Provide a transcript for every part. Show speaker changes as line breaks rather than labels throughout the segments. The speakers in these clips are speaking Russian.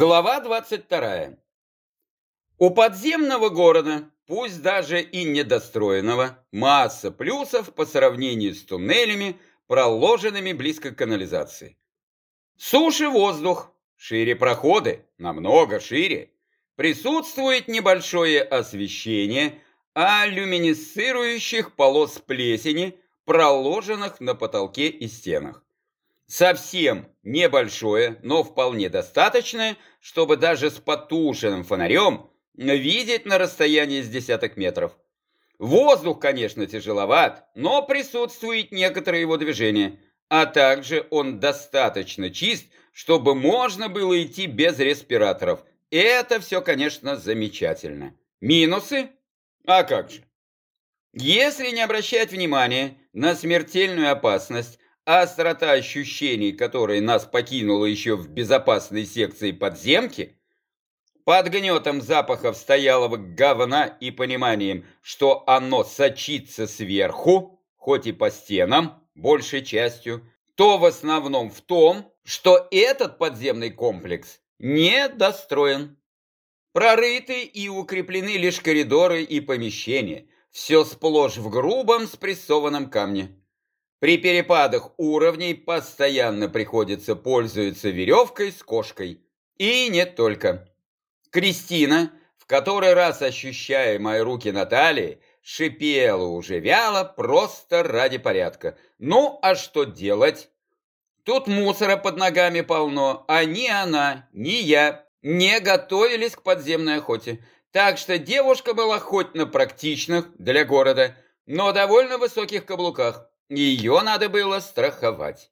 Глава 22. У подземного города, пусть даже и недостроенного, масса плюсов по сравнению с туннелями, проложенными близко к канализации. Суше воздух, шире проходы, намного шире. Присутствует небольшое освещение а люминесцирующих полос плесени, проложенных на потолке и стенах. Совсем небольшое, но вполне достаточное, чтобы даже с потушенным фонарем видеть на расстоянии с десяток метров. Воздух, конечно, тяжеловат, но присутствует некоторое его движение, а также он достаточно чист, чтобы можно было идти без респираторов. Это все, конечно, замечательно. Минусы? А как же? Если не обращать внимания на смертельную опасность, острота ощущений, которая нас покинула еще в безопасной секции подземки, под гнетом запахов стоялого говна и пониманием, что оно сочится сверху, хоть и по стенам, большей частью, то в основном в том, что этот подземный комплекс недостроен. Прорыты и укреплены лишь коридоры и помещения, все сплошь в грубом спрессованном камне. При перепадах уровней постоянно приходится пользоваться веревкой с кошкой. И не только. Кристина, в который раз ощущая мои руки на талии, шипела уже вяло, просто ради порядка. Ну, а что делать? Тут мусора под ногами полно, а ни она, ни я не готовились к подземной охоте. Так что девушка была хоть на практичных для города, но довольно высоких каблуках. Ее надо было страховать.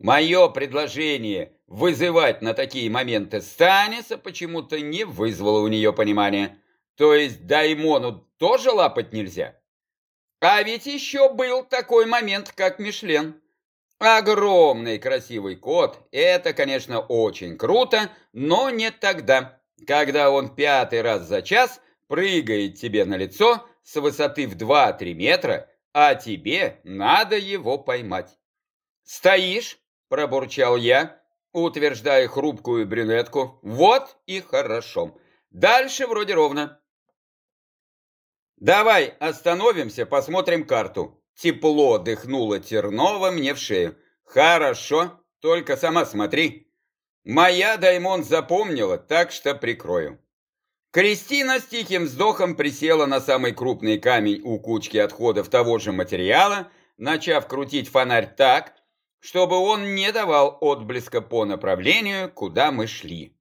Мое предложение вызывать на такие моменты Станиса почему-то не вызвало у нее понимания. То есть Даймону тоже лапать нельзя? А ведь еще был такой момент, как Мишлен. Огромный красивый кот, это, конечно, очень круто, но не тогда, когда он пятый раз за час прыгает тебе на лицо с высоты в 2-3 метра, а тебе надо его поймать. «Стоишь?» – пробурчал я, утверждая хрупкую брюнетку. «Вот и хорошо. Дальше вроде ровно». «Давай остановимся, посмотрим карту». Тепло дыхнуло Тернова мне в шею. «Хорошо, только сама смотри. Моя Даймон запомнила, так что прикрою». Кристина с тихим вздохом присела на самый крупный камень у кучки отходов того же материала, начав крутить фонарь так, чтобы он не давал отблеска по направлению, куда мы шли.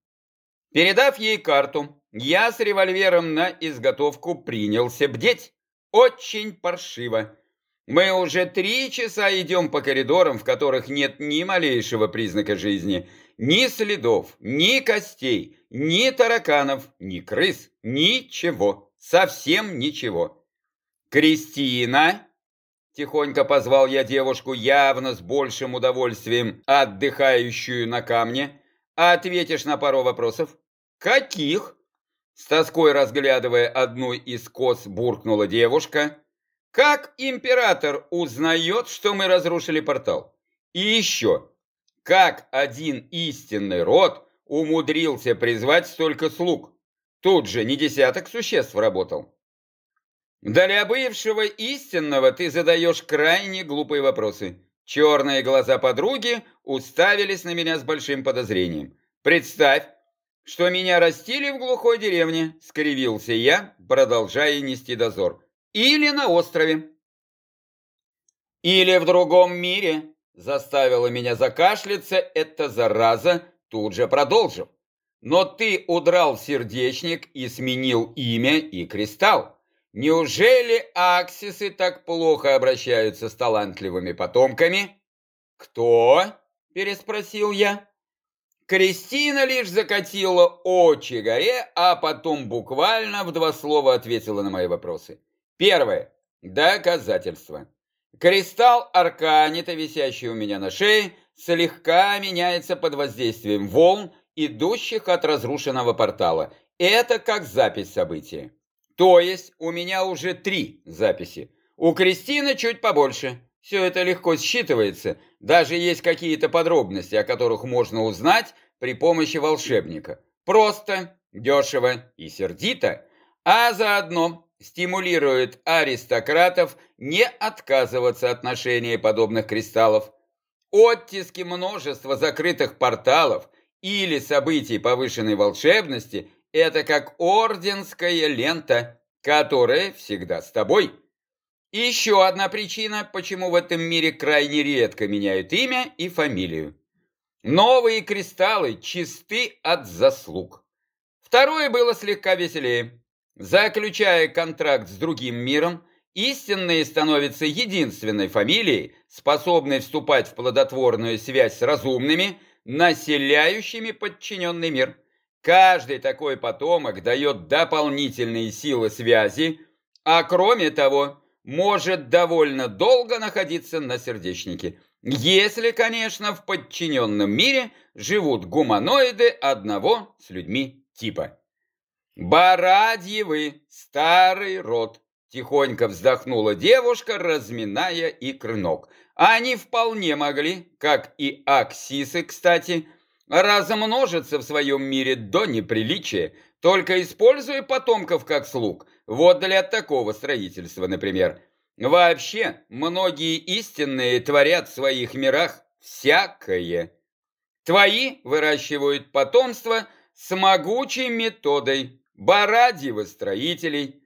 Передав ей карту, я с револьвером на изготовку принялся бдеть. Очень паршиво. Мы уже три часа идем по коридорам, в которых нет ни малейшего признака жизни, ни следов, ни костей, ни тараканов, ни крыс, ничего, совсем ничего. «Кристина!» – тихонько позвал я девушку, явно с большим удовольствием, отдыхающую на камне. «Ответишь на пару вопросов?» «Каких?» С тоской разглядывая одну из кос, буркнула девушка – как император узнает, что мы разрушили портал? И еще, как один истинный род умудрился призвать столько слуг? Тут же не десяток существ работал. Для бывшего истинного ты задаешь крайне глупые вопросы. Черные глаза подруги уставились на меня с большим подозрением. Представь, что меня растили в глухой деревне, скривился я, продолжая нести дозор. Или на острове. Или в другом мире, заставила меня закашляться эта зараза, тут же продолжив. Но ты удрал сердечник и сменил имя и кристалл. Неужели аксисы так плохо обращаются с талантливыми потомками? Кто? Переспросил я. Кристина лишь закатила очи горе, а потом буквально в два слова ответила на мои вопросы. Первое. Доказательство. Кристалл арканита, висящий у меня на шее, слегка меняется под воздействием волн, идущих от разрушенного портала. Это как запись события. То есть у меня уже три записи. У Кристины чуть побольше. Все это легко считывается. Даже есть какие-то подробности, о которых можно узнать, при помощи волшебника. Просто, дешево и сердито, а заодно стимулирует аристократов не отказываться от ношения подобных кристаллов. Оттиски множества закрытых порталов или событий повышенной волшебности – это как орденская лента, которая всегда с тобой. Еще одна причина, почему в этом мире крайне редко меняют имя и фамилию. Новые кристаллы чисты от заслуг. Второе было слегка веселее. Заключая контракт с другим миром, истинные становятся единственной фамилией, способной вступать в плодотворную связь с разумными, населяющими подчиненный мир. Каждый такой потомок дает дополнительные силы связи, а кроме того, может довольно долго находиться на сердечнике. Если, конечно, в подчиненном мире живут гуманоиды одного с людьми типа. «Барадьевы, старый род!» Тихонько вздохнула девушка, разминая икры ног. Они вполне могли, как и аксисы, кстати, размножиться в своем мире до неприличия, только используя потомков как слуг. Вот для такого строительства, например. Вообще, многие истинные творят в своих мирах всякое. Твои выращивают потомство с могучей методой, Барадьева строителей.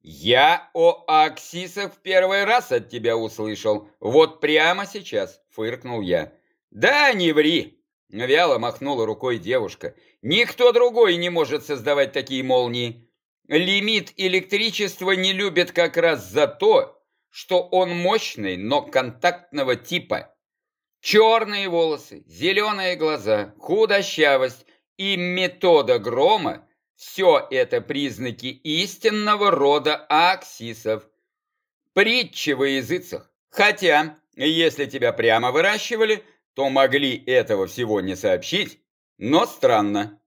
Я о Аксисах в первый раз от тебя услышал. Вот прямо сейчас, фыркнул я. Да не ври, вяло махнула рукой девушка. Никто другой не может создавать такие молнии. Лимит электричества не любит как раз за то, что он мощный, но контактного типа. Черные волосы, зеленые глаза, худощавость и метода грома все это признаки истинного рода аксисов. Притчи во языцах. Хотя, если тебя прямо выращивали, то могли этого всего не сообщить, но странно.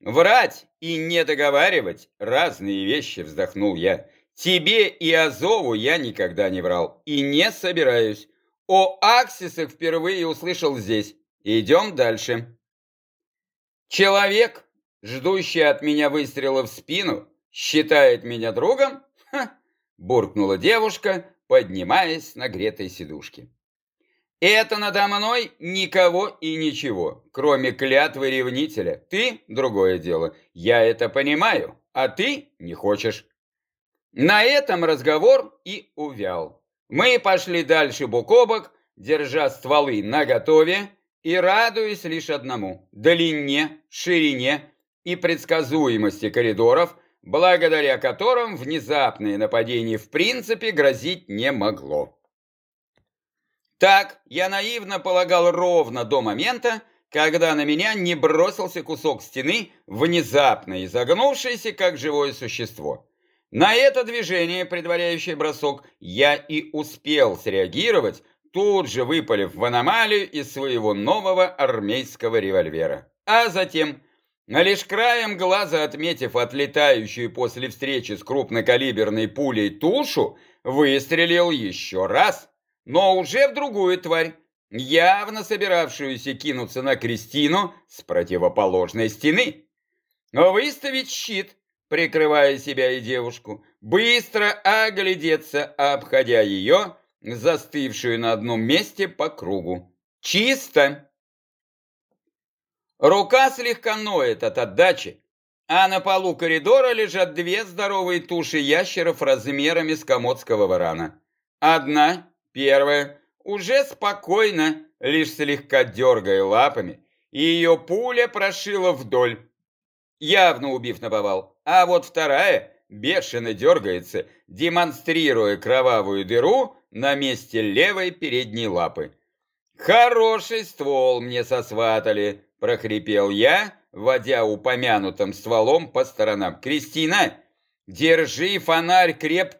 Врать и не договаривать – разные вещи, вздохнул я. Тебе и Азову я никогда не врал и не собираюсь. О Аксисах впервые услышал здесь. Идем дальше. Человек ждущий от меня выстрела в спину, считает меня другом? Ха! буркнула девушка, поднимаясь на гретой сидушке. Это надо мной никого и ничего, кроме клятвы ревнителя. Ты – другое дело. Я это понимаю, а ты не хочешь. На этом разговор и увял. Мы пошли дальше бок о бок, держа стволы наготове и радуясь лишь одному – длине, ширине и предсказуемости коридоров, благодаря которым внезапное нападение в принципе грозить не могло. Так я наивно полагал ровно до момента, когда на меня не бросился кусок стены, внезапно изогнувшийся, как живое существо. На это движение, предваряющее бросок, я и успел среагировать, тут же выпалив в аномалию из своего нового армейского револьвера. А затем а лишь краем глаза отметив отлетающую после встречи с крупнокалиберной пулей тушу, выстрелил еще раз, но уже в другую тварь, явно собиравшуюся кинуться на Кристину с противоположной стены. Выставить щит, прикрывая себя и девушку, быстро оглядеться, обходя ее, застывшую на одном месте по кругу. Чисто! Рука слегка ноет от отдачи, а на полу коридора лежат две здоровые туши ящеров размерами с комодского варана. Одна, первая, уже спокойно, лишь слегка дергая лапами, и ее пуля прошила вдоль, явно убив наповал. А вот вторая бешено дергается, демонстрируя кровавую дыру на месте левой передней лапы. Хороший ствол мне сосватали, прохрипел я, водя упомянутым стволом по сторонам. «Кристина, держи фонарь креп!»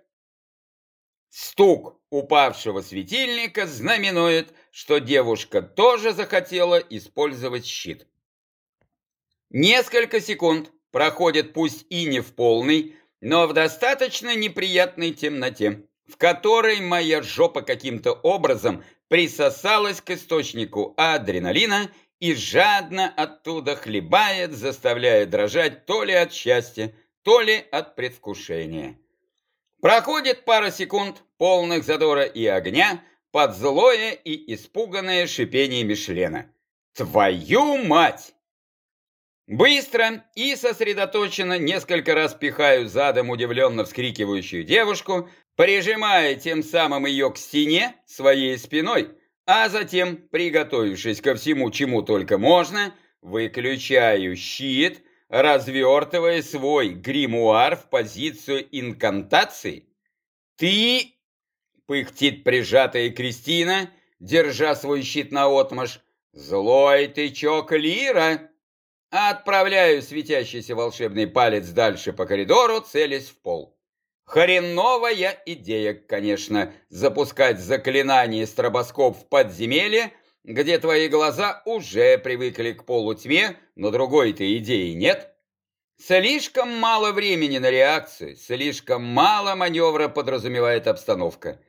Стук упавшего светильника знаменует, что девушка тоже захотела использовать щит. Несколько секунд проходит пусть и не в полной, но в достаточно неприятной темноте, в которой моя жопа каким-то образом присосалась к источнику адреналина и жадно оттуда хлебает, заставляя дрожать то ли от счастья, то ли от предвкушения. Проходит пара секунд, полных задора и огня, под злое и испуганное шипение Мишлена. «Твою мать!» Быстро и сосредоточенно несколько раз пихаю задом удивленно вскрикивающую девушку, прижимая тем самым ее к стене своей спиной, а затем, приготовившись ко всему, чему только можно, выключаю щит, развертывая свой гримуар в позицию инкантации. «Ты...» — пыхтит прижатая Кристина, держа свой щит наотмашь. «Злой тычок Лира!» Отправляю светящийся волшебный палец дальше по коридору, целясь в пол. Хреновая идея, конечно, запускать заклинание стробоскоп в подземелье, где твои глаза уже привыкли к полутьме, но другой-то идеи нет. Слишком мало времени на реакцию, слишком мало маневра подразумевает обстановка.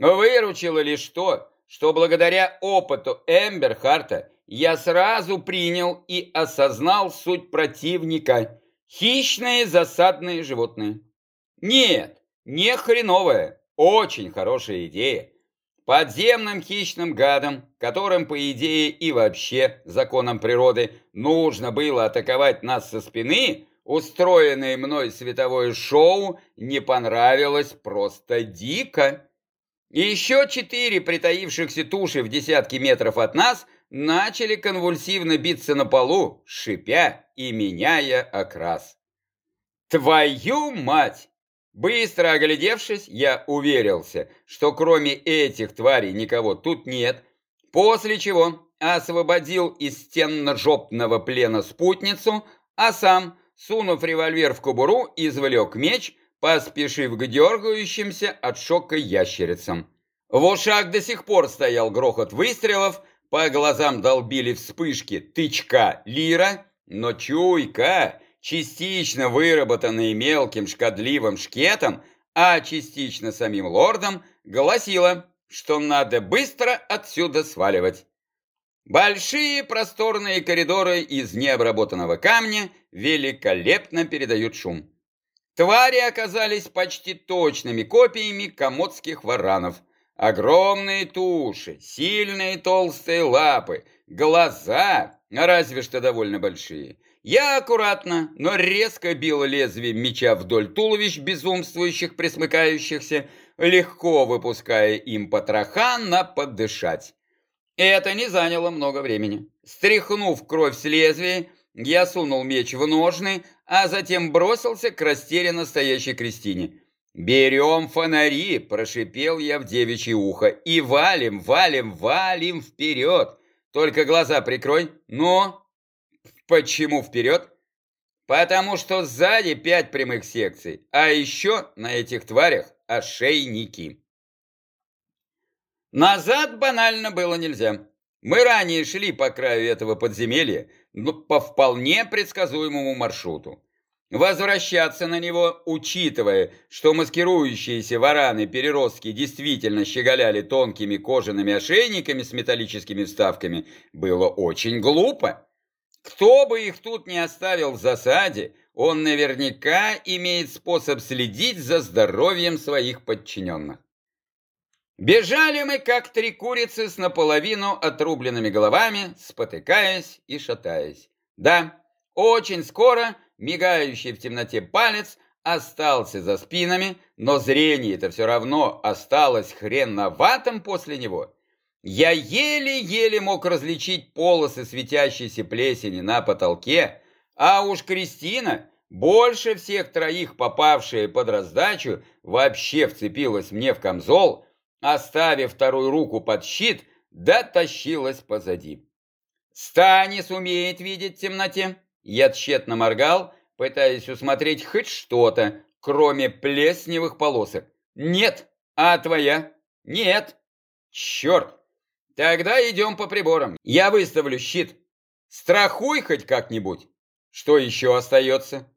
Выручило лишь то, что благодаря опыту Эмберхарта я сразу принял и осознал суть противника – хищные засадные животные. Нет, не хреновая, очень хорошая идея. Подземным хищным гадам, которым, по идее и вообще законам природы, нужно было атаковать нас со спины, устроенное мной световое шоу не понравилось просто дико. Еще четыре притаившихся туши в десятки метров от нас начали конвульсивно биться на полу, шипя и меняя окрас. «Твою мать!» Быстро оглядевшись, я уверился, что кроме этих тварей никого тут нет, после чего освободил из стенно-жопного плена спутницу, а сам, сунув револьвер в кобуру, извлек меч, поспешив к дергающимся от шока ящерицам. В ушах до сих пор стоял грохот выстрелов, по глазам долбили вспышки тычка лира, но чуйка частично выработанные мелким шкодливым шкетом, а частично самим лордом, гласила, что надо быстро отсюда сваливать. Большие просторные коридоры из необработанного камня великолепно передают шум. Твари оказались почти точными копиями комодских варанов. Огромные туши, сильные толстые лапы, глаза, разве что довольно большие – я аккуратно, но резко бил лезвием меча вдоль туловищ безумствующих присмыкающихся, легко выпуская им потроха на поддышать. Это не заняло много времени. Стряхнув кровь с лезвия, я сунул меч в ножны, а затем бросился к растерянно стоящей Кристине. «Берем фонари!» – прошипел я в девичье ухо. «И валим, валим, валим вперед! Только глаза прикрой! Ну, Почему вперед? Потому что сзади пять прямых секций, а еще на этих тварях ошейники. Назад банально было нельзя. Мы ранее шли по краю этого подземелья, но по вполне предсказуемому маршруту. Возвращаться на него, учитывая, что маскирующиеся вараны-переростки действительно щеголяли тонкими кожаными ошейниками с металлическими вставками, было очень глупо. Кто бы их тут не оставил в засаде, он наверняка имеет способ следить за здоровьем своих подчиненных. Бежали мы, как три курицы с наполовину отрубленными головами, спотыкаясь и шатаясь. Да, очень скоро мигающий в темноте палец остался за спинами, но зрение-то все равно осталось хреноватым после него. Я еле-еле мог различить полосы светящейся плесени на потолке, а уж Кристина, больше всех троих попавшая под раздачу, вообще вцепилась мне в камзол, оставив вторую руку под щит, да тащилась позади. Станис умеет видеть в темноте. Я тщетно моргал, пытаясь усмотреть хоть что-то, кроме плесневых полосок. Нет, а твоя? Нет. Черт, Тогда идем по приборам. Я выставлю щит. Страхуй хоть как-нибудь. Что еще остается?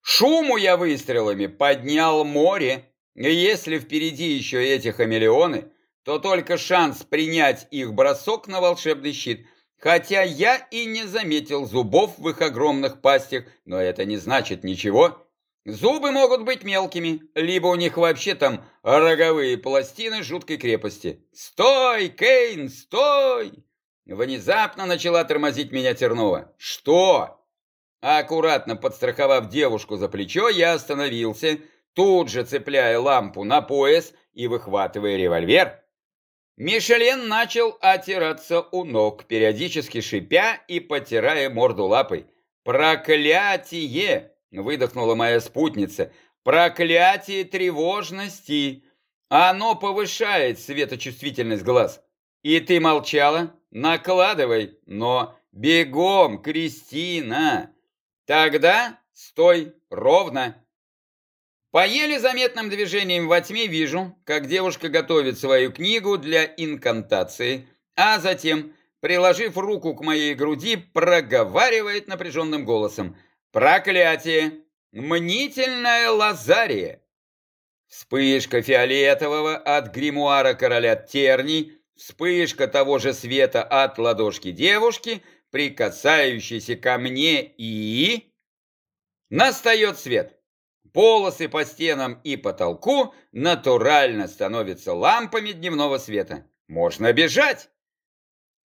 Шуму я выстрелами поднял море. Если впереди еще эти хамелеоны, то только шанс принять их бросок на волшебный щит. Хотя я и не заметил зубов в их огромных пастях, но это не значит ничего. Зубы могут быть мелкими, либо у них вообще там роговые пластины жуткой крепости. «Стой, Кейн, стой!» Внезапно начала тормозить меня Тернова. «Что?» Аккуратно подстраховав девушку за плечо, я остановился, тут же цепляя лампу на пояс и выхватывая револьвер. Мишелен начал отираться у ног, периодически шипя и потирая морду лапой. «Проклятие!» — выдохнула моя спутница. «Проклятие тревожности! Оно повышает светочувствительность глаз. И ты молчала? Накладывай, но бегом, Кристина! Тогда стой ровно!» По еле заметным движениям во тьме вижу, как девушка готовит свою книгу для инкантации, а затем, приложив руку к моей груди, проговаривает напряженным голосом «Проклятие! Мнительная лазария!» Вспышка фиолетового от гримуара короля терний, вспышка того же света от ладошки девушки, прикасающейся ко мне и... Настает свет. Полосы по стенам и потолку натурально становятся лампами дневного света. Можно бежать!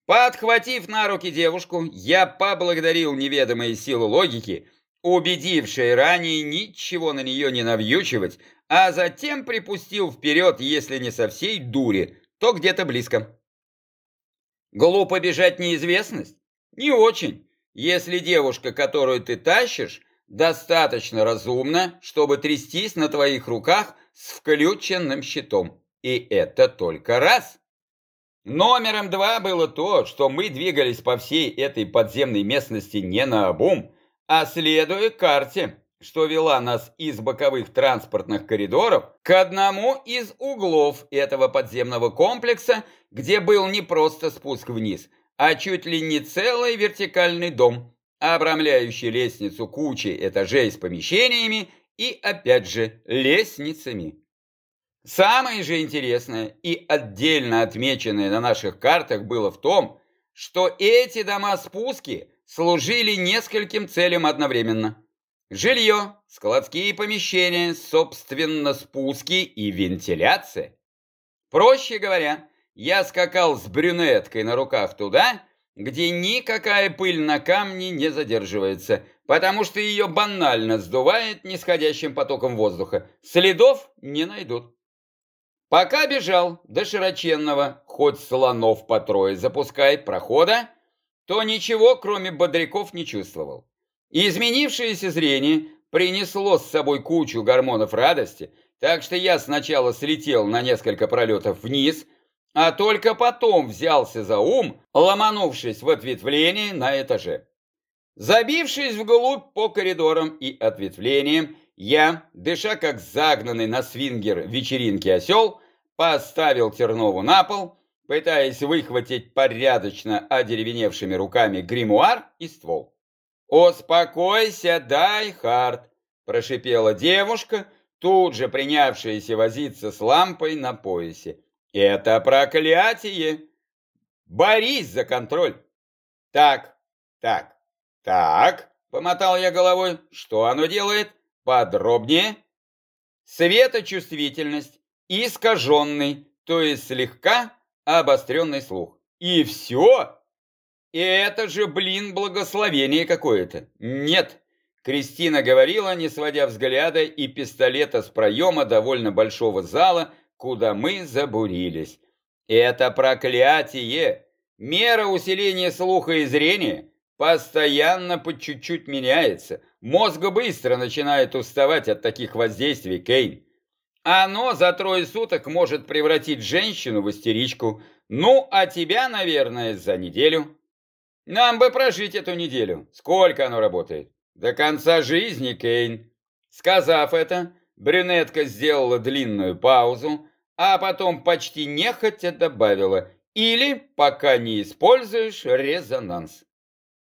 Подхватив на руки девушку, я поблагодарил неведомые силы логики, убедившие ранее ничего на нее не навьючивать, а затем припустил вперед, если не со всей дури, то где-то близко. Глупо бежать неизвестность? Не очень. Если девушка, которую ты тащишь, достаточно разумно, чтобы трястись на твоих руках с включенным щитом. И это только раз. Номером два было то, что мы двигались по всей этой подземной местности не на обум, а следуя карте, что вела нас из боковых транспортных коридоров к одному из углов этого подземного комплекса, где был не просто спуск вниз, а чуть ли не целый вертикальный дом – обрамляющий лестницу кучей этажей с помещениями и, опять же, лестницами. Самое же интересное и отдельно отмеченное на наших картах было в том, что эти дома-спуски служили нескольким целям одновременно. Жилье, складские помещения, собственно, спуски и вентиляция. Проще говоря, я скакал с брюнеткой на руках туда, где никакая пыль на камне не задерживается, потому что ее банально сдувает нисходящим потоком воздуха. Следов не найдут. Пока бежал до широченного, хоть слонов по трое запускай, прохода, то ничего, кроме бодряков, не чувствовал. Изменившееся зрение принесло с собой кучу гормонов радости, так что я сначала слетел на несколько пролетов вниз – а только потом взялся за ум, ломанувшись в ответвлении на этаже. Забившись вглубь по коридорам и ответвлениям, я, дыша как загнанный на свингер вечеринки осел, поставил Тернову на пол, пытаясь выхватить порядочно одеревеневшими руками гримуар и ствол. «Успокойся, дай, Харт!» – прошипела девушка, тут же принявшаяся возиться с лампой на поясе. Это проклятие! Борись за контроль! Так, так, так, помотал я головой. Что оно делает? Подробнее. Светочувствительность, искаженный, то есть слегка обостренный слух. И все? Это же, блин, благословение какое-то. Нет, Кристина говорила, не сводя взгляда и пистолета с проема довольно большого зала, куда мы забурились. Это проклятие! Мера усиления слуха и зрения постоянно по чуть-чуть меняется. Мозг быстро начинает уставать от таких воздействий, Кейн. Оно за трое суток может превратить женщину в истеричку. Ну, а тебя, наверное, за неделю. Нам бы прожить эту неделю. Сколько оно работает? До конца жизни, Кейн. Сказав это, Брюнетка сделала длинную паузу, а потом почти нехотя добавила «или пока не используешь резонанс».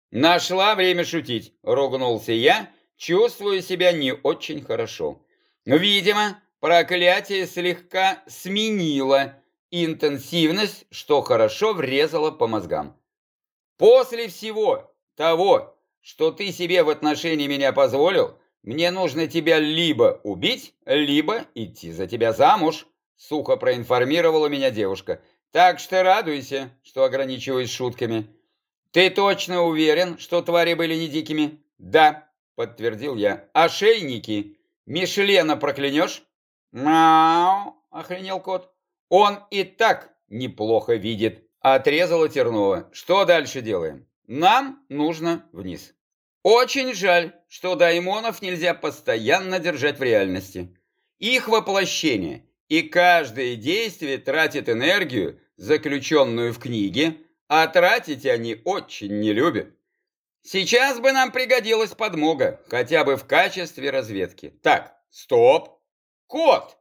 «Нашла время шутить», — ругнулся я, чувствую себя не очень хорошо. Видимо, проклятие слегка сменило интенсивность, что хорошо врезало по мозгам. После всего того, что ты себе в отношении меня позволил, мне нужно тебя либо убить, либо идти за тебя замуж, сухо проинформировала меня девушка. Так что радуйся, что ограничиваюсь шутками. Ты точно уверен, что твари были не дикими? Да, подтвердил я. Ошейники. Мишлена проклянешь? Мяу, охренел кот. Он и так неплохо видит. Отрезала Тернова. Что дальше делаем? Нам нужно вниз. Очень жаль, что даймонов нельзя постоянно держать в реальности. Их воплощение и каждое действие тратит энергию, заключенную в книге, а тратить они очень не любят. Сейчас бы нам пригодилась подмога, хотя бы в качестве разведки. Так, стоп. Кот!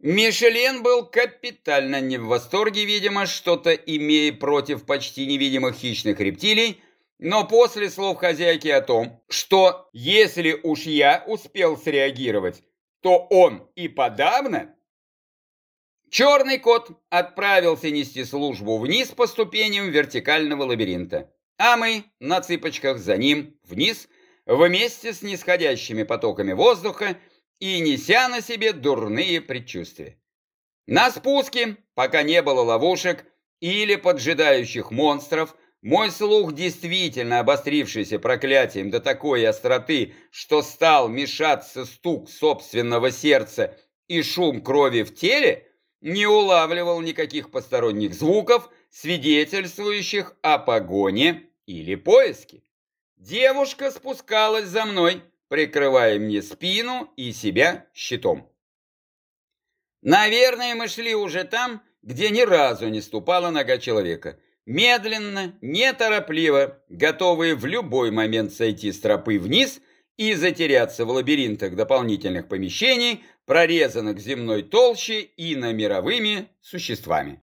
Мишелен был капитально не в восторге, видимо, что-то имея против почти невидимых хищных рептилий, но после слов хозяйки о том, что если уж я успел среагировать, то он и подавно... Черный кот отправился нести службу вниз по ступеням вертикального лабиринта, а мы на цыпочках за ним вниз вместе с нисходящими потоками воздуха и неся на себе дурные предчувствия. На спуске, пока не было ловушек или поджидающих монстров, мой слух, действительно обострившийся проклятием до такой остроты, что стал мешаться стук собственного сердца и шум крови в теле, не улавливал никаких посторонних звуков, свидетельствующих о погоне или поиске. Девушка спускалась за мной, прикрывая мне спину и себя щитом. Наверное, мы шли уже там, где ни разу не ступала нога человека. Медленно, неторопливо, готовые в любой момент сойти с тропы вниз и затеряться в лабиринтах дополнительных помещений, прорезанных земной толщей и на мировыми существами.